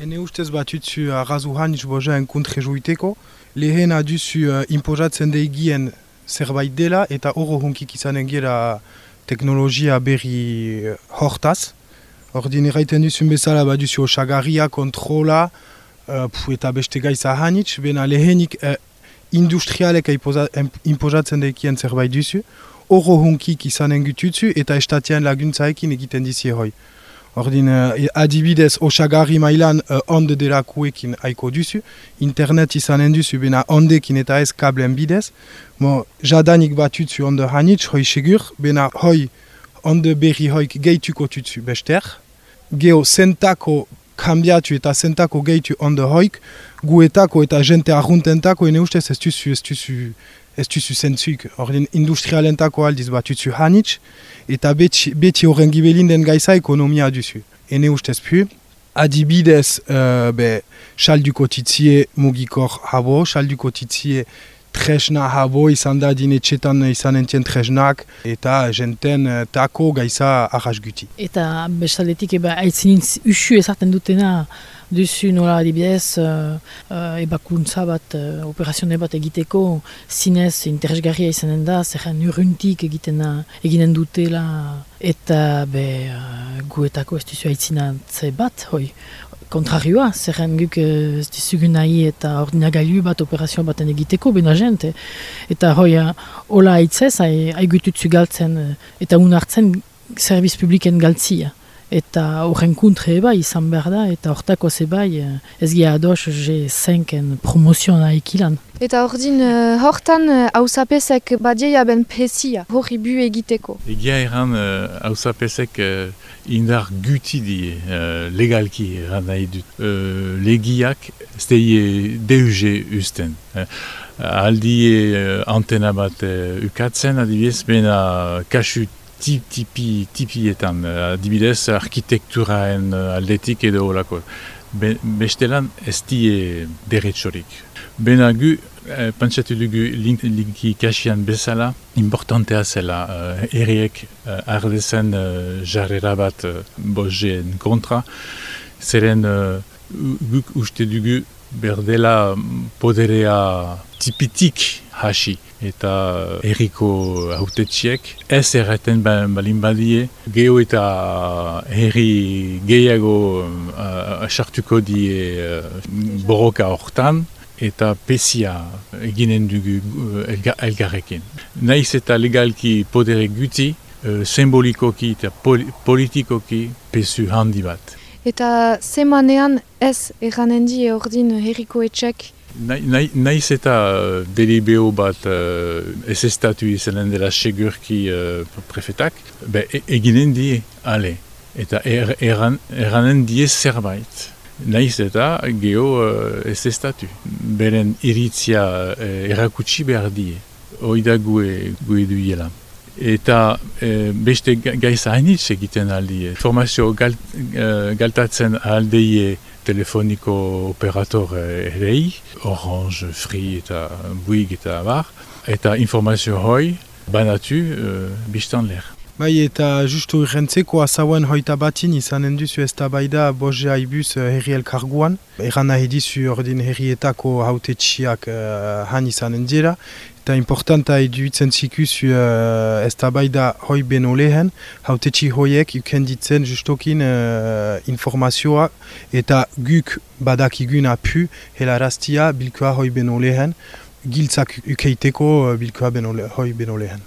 Ene ustez bat utzu arrazu hanitz boja enkuntre joiteko, lehen aduzu uh, impozatzen deigien zerbait dela eta horro hunkik izanen gira teknologia berri uh, hortaz. Ordin erraiten duzun bezala bat duzu osagarria, kontrola uh, eta beste gaiza hanitz, bena lehenik uh, industrialek impozatzen deikien zerbait duzu, horro hunkik izanen gututzu eta estatian laguntzaekin egiten dizi hoi. Ordin, uh, adibidez, osagarri mailan uh, onde delakuekin aiko duzu, internet izanen duzu, bena ondekin eta ez kablen bidez. Mo, jadanik bat utzu onde hanitz, hoi segur, bena hoi onde berri hoik gehituko tutzu bester. Geo zentako kambiatu eta zentako gehitu onde hoik, guetako eta jente arruntentako, ene ustez ez duzu, ez duzu, ez duzu zentzuk. Ordin, industrialentako aldiz bat utzu hanitz, eta beti, beti horren gibelin den gaiza ekonomia duzu. Ene ustez pu, adibidez, uh, be, salduko titzie mugikor habo, salduko titzie tresna habo izan da dinetxetan izan entien tresnak eta jenten uh, tako gaiza arras guti. Eta bestaletik eba aitzinintz usu ezarten dutena duzu nola adibidez uh, ebakuntza bat, uh, operazione bat egiteko zinez interesgarria izanen da, zerren urruntik egiten eginen dutela eta be uh, guetako ez duzu aitzinantze bat, hoi kontrarioa, zerren guk ez dizugu nahi eta ordinagailu bat operazio baten egiteko, bena jente. Eta hoi, hola aitzez, haigututzu galtzen eta unartzen serviz publiken galtzia eta horren kuntre eba izan behar da, eta hortako zebai ez gira ados G5-en promoziona ekilan. Eta ordin, uh, hortan hausapesek uh, badia ben pesia, hori bu egiteko. Egia erran hausapesek uh, indar guti di legalki erran nahi dut. Uh, legiak ez deie DUG usten. Uh, aldi uh, antena bat uh, ukatzen, adibidez, bena kasut tipi, tipietan, adibidez arkitekturaen aldetik edo olako. Be, bestelan ez die derretxorik. Bena gu, eh, pentsatu dugu link, linki kasian bezala, importantea zela uh, erriek uh, ardezen uh, jarrera bat uh, bozeen kontra, zeren uh, guk uste dugu berdela poderea tipitik hasi eta erriko hautetxiek ez erraten ba, balin badie geho eta herri gehiago asartuko uh, die uh, borroka hortan eta pesia eginen dugu elga, elgarrekin. Naiz eta legalki podere guti, uh, simbolikoki eta pol politikoki pesu handi bat. Eta zemanean ez erranen die ordin herriko etxek Naiz eta uh, delibeo bat uh, ez estatu izanen dela segurki uh, prefetak, be, e eginen die, ale, eta er, eran, eranen die zerbait. Naiz eta geho uh, ez estatu. Beren iritzia uh, erakutsi behar die, oida gue, gue duiela. Eta e, beste gaiza hainitz egiten aldi. Formazio galt, uh, galtatzen aldeie telefoniko operator erei, Orange, Free eta Bouygues eta bar, eta informazio hoi banatu uh, biztan leher. Bai, eta justu irrentzeko azauen hoita batin izanen duzu ez da baida boze haibuz uh, herri elkarguan. Eran nahi dizu ordin herrietako haute txiak uh, han izanen dira. Eta importanta eduitzen zikuzu uh, ez da baida hoi beno lehen, haute txi hoiek uken ditzen justokin uh, informazioa. Eta guk badakigun apu helaraztia bilkoa hoi beno lehen, giltzak ukeiteko bilkoa beno, hoi beno lehen.